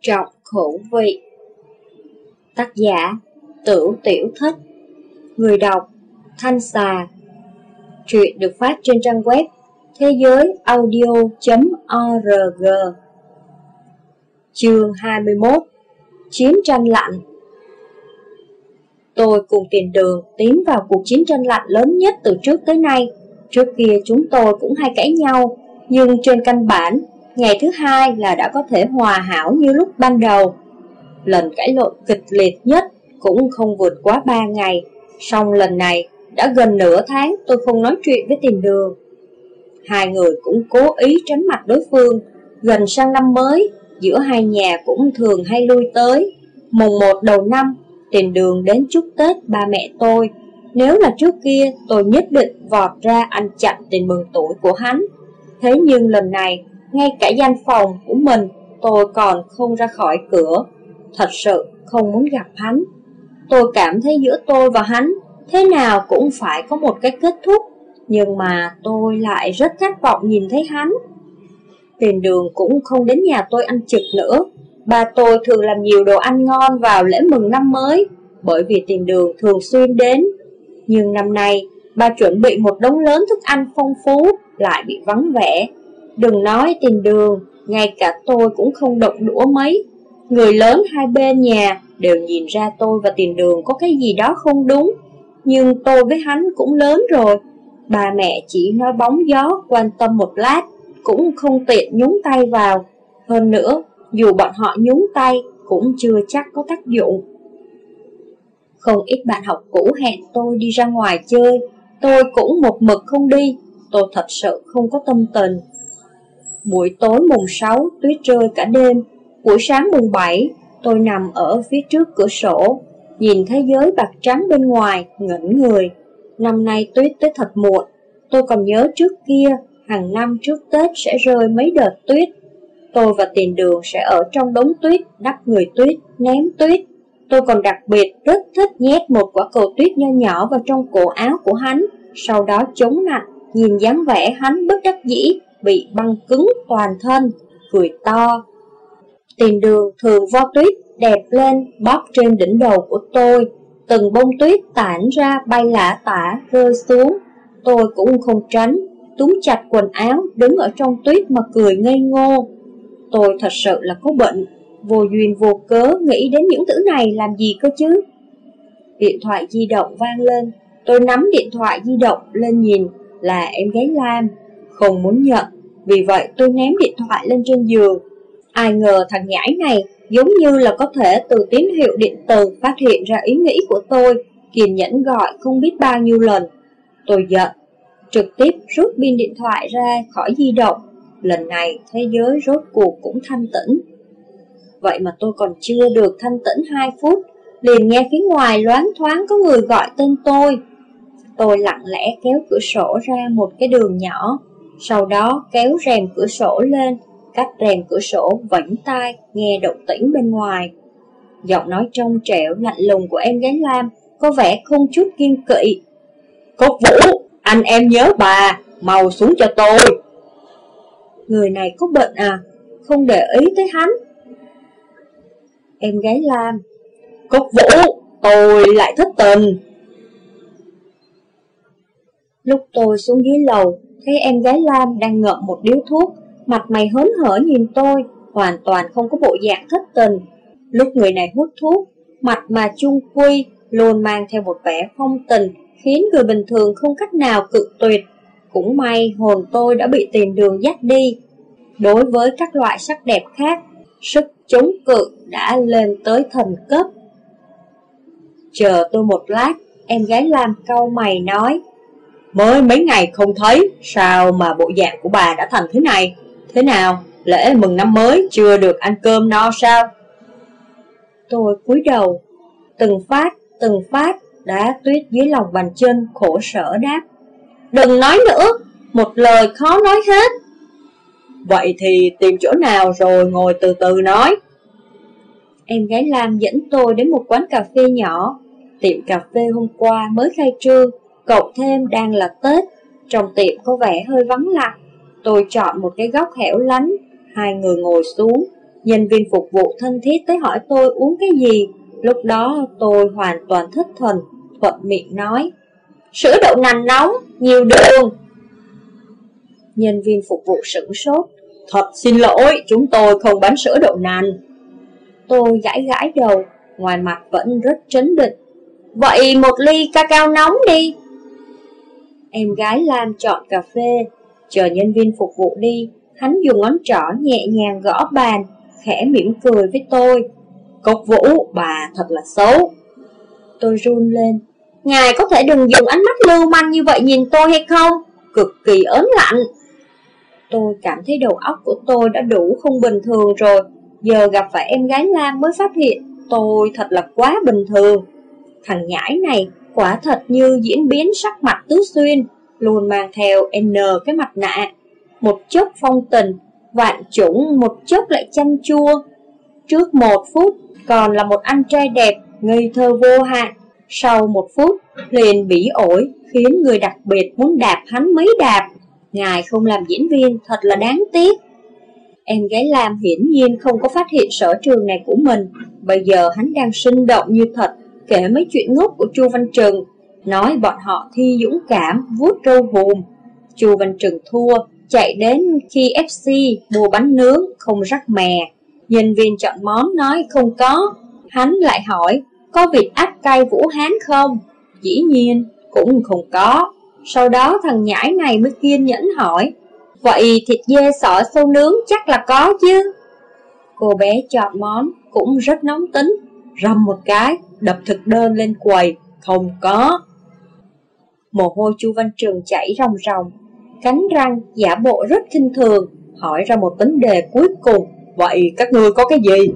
Trọng khẩu vị. Tác giả Tửu Tiểu Thích. Người đọc Thanh Xà. Truyện được phát trên trang web thế giới audio.org Chương 21 Chiến tranh lạnh. Tôi cùng tiền đường tiến vào cuộc chiến tranh lạnh lớn nhất từ trước tới nay. Trước kia chúng tôi cũng hay cãi nhau, nhưng trên căn bản, ngày thứ hai là đã có thể hòa hảo như lúc ban đầu. Lần cãi lộn kịch liệt nhất cũng không vượt quá 3 ngày, song lần này đã gần nửa tháng tôi không nói chuyện với tiền đường. Hai người cũng cố ý tránh mặt đối phương, gần sang năm mới, giữa hai nhà cũng thường hay lui tới. Mùng một đầu năm, tiền đường đến chúc Tết ba mẹ tôi. Nếu là trước kia, tôi nhất định vọt ra ăn chặn tiền mừng tuổi của hắn. Thế nhưng lần này, ngay cả gian phòng của mình, tôi còn không ra khỏi cửa. Thật sự không muốn gặp hắn. Tôi cảm thấy giữa tôi và hắn, thế nào cũng phải có một cái kết thúc. Nhưng mà tôi lại rất khát vọng nhìn thấy hắn. Tiền đường cũng không đến nhà tôi ăn trực nữa. Bà tôi thường làm nhiều đồ ăn ngon vào lễ mừng năm mới, bởi vì tiền đường thường xuyên đến. Nhưng năm nay, bà chuẩn bị một đống lớn thức ăn phong phú, lại bị vắng vẻ. Đừng nói tiền đường, ngay cả tôi cũng không động đũa mấy. Người lớn hai bên nhà đều nhìn ra tôi và tiền đường có cái gì đó không đúng. Nhưng tôi với hắn cũng lớn rồi. Bà mẹ chỉ nói bóng gió quan tâm một lát, cũng không tiện nhúng tay vào. Hơn nữa, dù bọn họ nhúng tay cũng chưa chắc có tác dụng. Không ít bạn học cũ hẹn tôi đi ra ngoài chơi, tôi cũng một mực không đi, tôi thật sự không có tâm tình. Buổi tối mùng 6 tuyết rơi cả đêm, buổi sáng mùng 7 tôi nằm ở phía trước cửa sổ, nhìn thế giới bạc trắng bên ngoài, ngẩn người. Năm nay tuyết tới thật muộn, tôi còn nhớ trước kia, hàng năm trước Tết sẽ rơi mấy đợt tuyết, Tôi và tiền đường sẽ ở trong đống tuyết, đắp người tuyết, ném tuyết. Tôi còn đặc biệt rất thích nhét một quả cầu tuyết nho nhỏ vào trong cổ áo của hắn, sau đó chống lạnh, nhìn dáng vẻ hắn bất đắc dĩ, bị băng cứng toàn thân, cười to. tìm đường thường vo tuyết đẹp lên bóp trên đỉnh đầu của tôi, từng bông tuyết tản ra bay lả tả rơi xuống. Tôi cũng không tránh, túm chặt quần áo, đứng ở trong tuyết mà cười ngây ngô. Tôi thật sự là có bệnh, vô duyên vô cớ nghĩ đến những thứ này làm gì cơ chứ? Điện thoại di động vang lên, tôi nắm điện thoại di động lên nhìn là em gái Lam, không muốn nhận, vì vậy tôi ném điện thoại lên trên giường. Ai ngờ thằng nhãi này giống như là có thể từ tín hiệu điện từ phát hiện ra ý nghĩ của tôi, kiên nhẫn gọi không biết bao nhiêu lần. Tôi giận, trực tiếp rút pin điện thoại ra khỏi di động, Lần này thế giới rốt cuộc cũng thanh tĩnh. Vậy mà tôi còn chưa được thanh tĩnh 2 phút Liền nghe phía ngoài loáng thoáng có người gọi tên tôi. Tôi lặng lẽ kéo cửa sổ ra một cái đường nhỏ. Sau đó kéo rèm cửa sổ lên Cắt rèm cửa sổ vẫy tai nghe động tĩnh bên ngoài. Giọng nói trong trẻo lạnh lùng của em gái Lam Có vẻ không chút kiên kỵ. Cốt Vũ, anh em nhớ bà, mau xuống cho tôi. Người này có bệnh à? Không để ý tới hắn. Em gái Lam Cốc vũ Tôi lại thất tình. Lúc tôi xuống dưới lầu Thấy em gái Lam đang ngậm một điếu thuốc Mặt mày hớn hở nhìn tôi Hoàn toàn không có bộ dạng thất tình Lúc người này hút thuốc Mặt mà chung quy Luôn mang theo một vẻ phong tình Khiến người bình thường không cách nào cự tuyệt cũng may hồn tôi đã bị tiền đường dắt đi. Đối với các loại sắc đẹp khác, sức chống cự đã lên tới thần cấp. Chờ tôi một lát, em gái Lam câu mày nói. Mới mấy ngày không thấy, sao mà bộ dạng của bà đã thành thế này? Thế nào, lễ mừng năm mới chưa được ăn cơm no sao? Tôi cúi đầu, từng phát, từng phát, đã tuyết dưới lòng bàn chân khổ sở đáp. Đừng nói nữa, một lời khó nói hết. Vậy thì tìm chỗ nào rồi ngồi từ từ nói. Em gái Lam dẫn tôi đến một quán cà phê nhỏ. Tiệm cà phê hôm qua mới khai trương, cộng thêm đang là Tết. Trong tiệm có vẻ hơi vắng lặng. Tôi chọn một cái góc hẻo lánh, hai người ngồi xuống. Nhân viên phục vụ thân thiết tới hỏi tôi uống cái gì. Lúc đó tôi hoàn toàn thất thần Thuận miệng nói. Sữa đậu nành nóng, nhiều đường. Nhân viên phục vụ sửng sốt. Thật xin lỗi, chúng tôi không bán sữa đậu nành. Tôi gãi gãi đầu Ngoài mặt vẫn rất trấn định. Vậy một ly ca cao nóng đi. Em gái Lam chọn cà phê. Chờ nhân viên phục vụ đi Hắn dùng ngón trỏ nhẹ nhàng gõ bàn Khẽ mỉm cười với tôi. Cốc vũ, bà thật là xấu. Tôi run lên. Ngài có thể đừng dùng ánh mắt lưu manh như vậy nhìn tôi hay không? Cực kỳ ớn lạnh. Tôi cảm thấy đầu óc của tôi đã đủ không bình thường rồi. Giờ gặp phải em gái Lam mới phát hiện Tôi thật là quá bình thường. Thằng nhãi này quả thật như diễn biến sắc mặt tứ xuyên, Luôn mang theo N cái mặt nạ. Một chốc phong tình, Vạn chủng, một chốc lại chanh chua. Trước một phút, còn là một anh trai đẹp, Ngây thơ vô hạn. Sau một phút, liền bỉ ổi, Khiến người đặc biệt muốn đạp hắn mấy đạp. Ngài không làm diễn viên, thật là đáng tiếc. Em gái Lam hiển nhiên không có phát hiện sở trường này của mình. Bây giờ hắn đang sinh động như thật. Kể mấy chuyện ngốc của Chu Văn Trừng. Nói bọn họ thi dũng cảm, vuốt râu hùm. Chu Văn Trừng thua Chạy đến khi FC mua bánh nướng không rắc mè. Nhân viên chọn món nói không có. Hắn lại hỏi Có vịt áp cay Vũ Hán không? Dĩ nhiên cũng không có. Sau đó thằng nhãi này mới kiên nhẫn hỏi Vậy thịt dê sọ sâu nướng chắc là có chứ? Cô bé chọn món cũng rất nóng tính. Rầm một cái đập thực đơn lên quầy Không có Mồ hôi chu Văn Trường chảy ròng ròng Cánh răng giả bộ rất kinh thường Hỏi ra một vấn đề cuối cùng Vậy các ngươi có cái gì?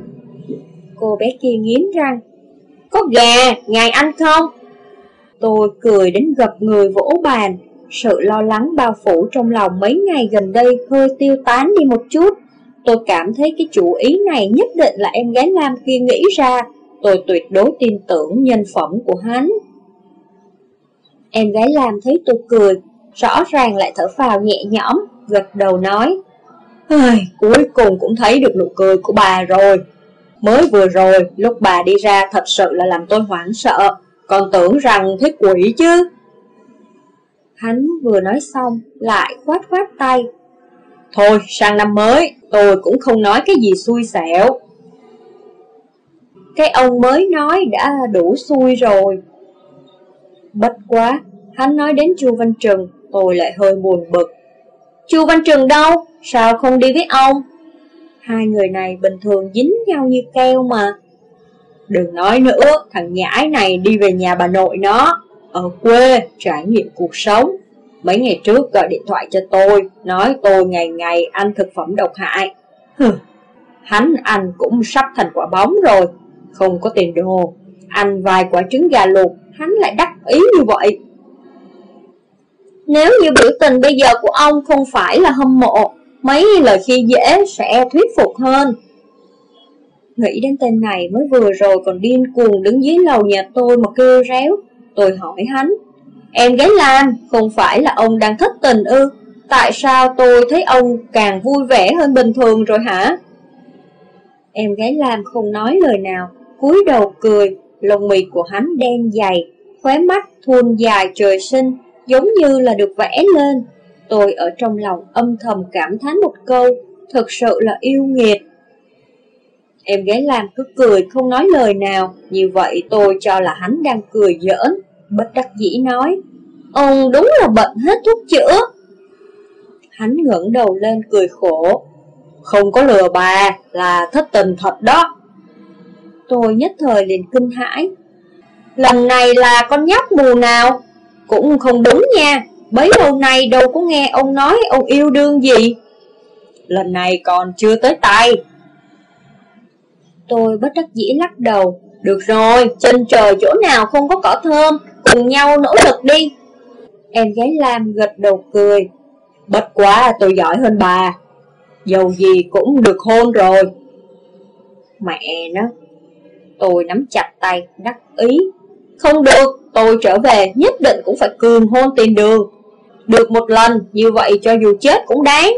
Cô bé kia nghiến răng Có gà, ngài ăn không? Tôi cười đến gập người vỗ bàn Sự lo lắng bao phủ trong lòng mấy ngày gần đây hơi tiêu tán đi một chút Tôi cảm thấy cái chủ ý này nhất định là em gái Lam kia nghĩ ra Tôi tuyệt đối tin tưởng nhân phẩm của hắn. Em gái làm thấy tôi cười Rõ ràng lại thở phào nhẹ nhõm Gật đầu nói Ai, Cuối cùng cũng thấy được nụ cười của bà rồi. Mới vừa rồi lúc bà đi ra thật sự là làm tôi hoảng sợ Còn tưởng rằng thấy quỷ chứ. Hắn vừa nói xong lại khoát khoát tay Thôi sang năm mới tôi cũng không nói cái gì xui xẻo. Cái ông mới nói đã đủ xui rồi. Bất quá Hắn nói đến Chu Văn Trừng Tôi lại hơi buồn bực. Chu Văn Trừng đâu? Sao không đi với ông? Hai người này bình thường dính nhau như keo mà. Đừng nói nữa Thằng nhãi này đi về nhà bà nội nó. Ở quê trải nghiệm cuộc sống. Mấy ngày trước gọi điện thoại cho tôi Nói tôi ngày ngày ăn thực phẩm độc hại. Hừ, Hắn ăn cũng sắp thành quả bóng rồi. Không có tiền đồ Ăn vài quả trứng gà luộc Hắn lại đắc ý như vậy Nếu như biểu tình bây giờ của ông không phải là hâm mộ Mấy lời khi dễ sẽ thuyết phục hơn Nghĩ đến tên này mới vừa rồi còn điên cuồng đứng dưới lầu nhà tôi mà kêu réo Tôi hỏi hắn Em gái Lam, không phải là ông đang thất tình ư? Tại sao tôi thấy ông càng vui vẻ hơn bình thường rồi hả? Em gái Lam không nói lời nào, cúi đầu cười, lông mì của hắn đen dày, khóe mắt thuôn dài trời sinh, giống như là được vẽ lên. Tôi ở trong lòng âm thầm cảm thán một câu, thật sự là yêu nghiệt. Em gái Lam cứ cười không nói lời nào, như vậy tôi cho là hắn đang cười giỡn bất đắc dĩ nói, ông đúng là bệnh hết thuốc chữa. Hắn ngẩng đầu lên cười khổ, không có lừa bà, là thất tình thật đó. Tôi nhất thời liền kinh hãi. Lần này là con nhóc mù nào? Cũng không đúng nha, bấy lâu nay đâu có nghe ông nói ông yêu đương gì. Lần này còn chưa tới tay. Tôi bất đắc dĩ lắc đầu, được rồi, trên trời chỗ nào không có cỏ thơm, cùng nhau nỗ lực đi. Em gái Lam gật đầu cười. Bất quá tôi giỏi hơn bà. Dầu gì cũng được hôn rồi. Mẹ nó. Tôi nắm chặt tay, đắc ý. Không được, tôi trở về nhất định cũng phải cường hôn tiền đường. Được một lần, như vậy cho dù chết cũng đáng.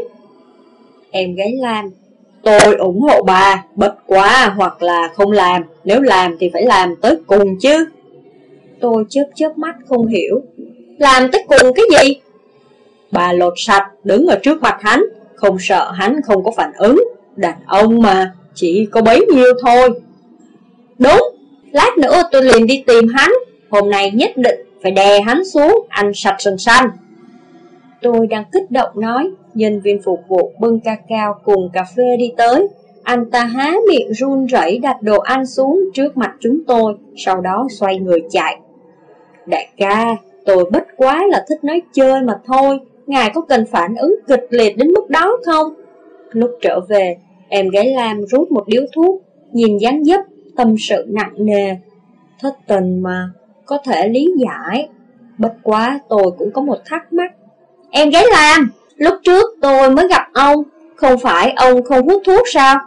Em gái Lam Tôi ủng hộ bà, bất quá hoặc là không làm, nếu làm thì phải làm tới cùng chứ. Tôi chớp chớp mắt không hiểu. Làm tới cùng cái gì? Bà lột sạch, đứng ở trước mặt hắn, không sợ hắn không có phản ứng. Đàn ông mà, chỉ có bấy nhiêu thôi. Đúng, lát nữa tôi liền đi tìm hắn, hôm nay nhất định phải đè hắn xuống, ăn sạch sần xanh. Tôi đang kích động nói, nhân viên phục vụ bưng ca cao cùng cà phê đi tới. Anh ta há miệng run rẩy đặt đồ ăn xuống trước mặt chúng tôi, sau đó xoay người chạy. Đại ca, tôi bất quá là thích nói chơi mà thôi, ngài có cần phản ứng kịch liệt đến mức đó không? Lúc trở về, em gái Lam rút một điếu thuốc, nhìn dáng dấp, tâm sự nặng nề. Thất tình mà, có thể lý giải. Bất quá tôi cũng có một thắc mắc. Em gái Lam, lúc trước tôi mới gặp ông, không phải ông không hút thuốc sao?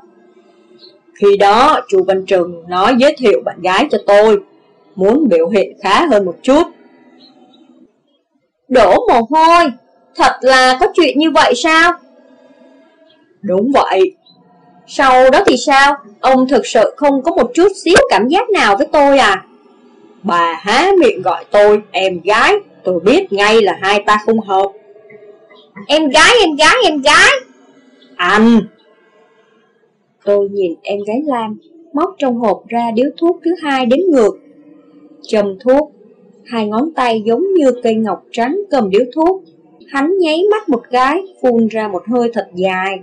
Khi đó, chú Văn Trừng nói giới thiệu bạn gái cho tôi, muốn biểu hiện khá hơn một chút. Đổ mồ hôi, thật là có chuyện như vậy sao? Đúng vậy. Sau đó thì sao? Ông thực sự không có một chút xíu cảm giác nào với tôi à? Bà há miệng gọi tôi em gái, tôi biết ngay là hai ta không hợp. Em gái, em gái, em gái. Anh! Tôi nhìn em gái Lam, móc trong hộp ra điếu thuốc thứ hai đến ngược. Châm thuốc, hai ngón tay giống như cây ngọc trắng cầm điếu thuốc. Hắn nháy mắt một cái, phun ra một hơi thật dài.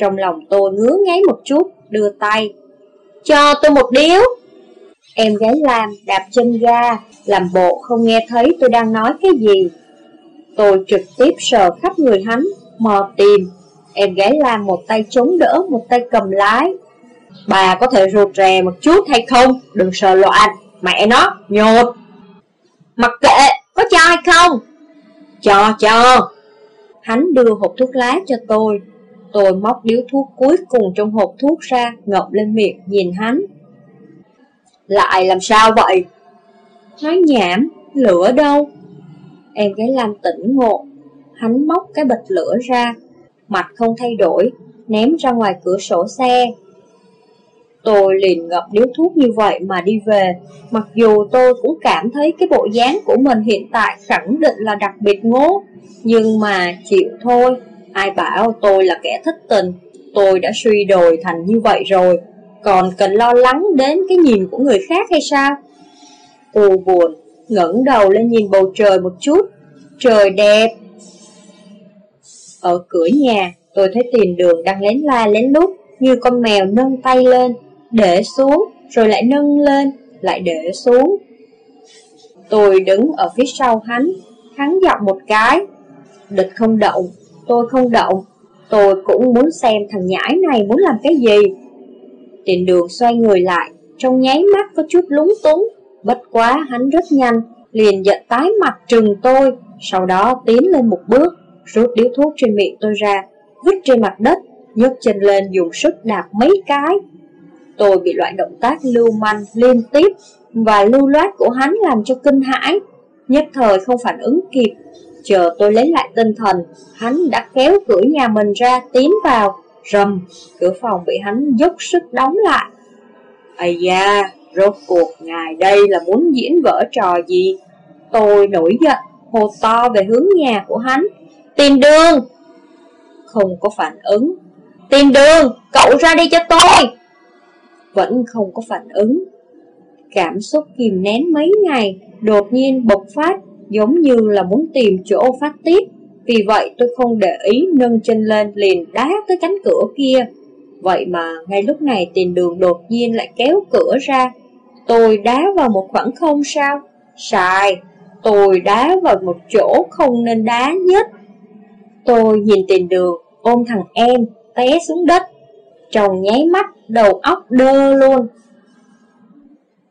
Trong lòng tôi ngứa ngáy một chút, đưa tay. Cho tôi một điếu. Em gái Lam đạp chân ga, làm bộ không nghe thấy tôi đang nói cái gì. Tôi trực tiếp sờ khắp người hắn, mò tìm. Em gái Lam một tay chống đỡ, một tay cầm lái. Bà có thể rụt rè một chút hay không? Đừng sờ loạn, mẹ nó, nhột. Mặc kệ, có cho hay không? Cho, cho. Hắn đưa hộp thuốc lá cho tôi. Tôi móc điếu thuốc cuối cùng trong hộp thuốc ra, ngậm lên miệng, nhìn hắn. Lại làm sao vậy? Nói nhảm, lửa đâu? Em gái Lam tỉnh ngộ. Hắn móc cái bịch lửa ra, mặt không thay đổi, ném ra ngoài cửa sổ xe. Tôi liền ngập điếu thuốc như vậy mà đi về, mặc dù tôi cũng cảm thấy cái bộ dáng của mình hiện tại khẳng định là đặc biệt ngố, nhưng mà chịu thôi, ai bảo tôi là kẻ thích tình, tôi đã suy đồi thành như vậy rồi, còn cần lo lắng đến cái nhìn của người khác hay sao? U buồn, ngẩng đầu lên nhìn bầu trời một chút, trời đẹp. Ở cửa nhà, tôi thấy tiền đường đang lén la lén lút như con mèo nâng tay lên, để xuống, rồi lại nâng lên, lại để xuống. Tôi đứng ở phía sau hắn, hắn dọc một cái. Địch không động, tôi không động, tôi cũng muốn xem thằng nhãi này muốn làm cái gì. Tiền đường xoay người lại, trong nháy mắt có chút lúng túng, bất quá hắn rất nhanh, liền giận tái mặt trừng tôi, sau đó tiến lên một bước, rút điếu thuốc trên miệng tôi ra, vứt trên mặt đất, nhấc chân lên dùng sức đạp mấy cái. Tôi bị loại động tác lưu manh liên tiếp và lưu loát của hắn làm cho kinh hãi, nhất thời không phản ứng kịp. Chờ tôi lấy lại tinh thần, hắn đã kéo cửa nhà mình ra tiến vào, rầm, cửa phòng bị hắn dốc sức đóng lại. Ây da, rốt cuộc ngài đây là muốn diễn vở trò gì? Tôi nổi giận, hồ to về hướng nhà của hắn. Tìm đường! Không có phản ứng. Tìm đường! Cậu ra đi cho tôi! Vẫn không có phản ứng. Cảm xúc kìm nén mấy ngày, đột nhiên bộc phát, giống như là muốn tìm chỗ phát tiết. Vì vậy tôi không để ý nâng chân lên liền đá tới cánh cửa kia. Vậy mà ngay lúc này tiền đường đột nhiên lại kéo cửa ra. Tôi đá vào một khoảng không sao? Sai, tôi đá vào một chỗ không nên đá nhất. Tôi nhìn tiền đường, ôm thằng em, té xuống đất. chồng nháy mắt, đầu óc đơ luôn.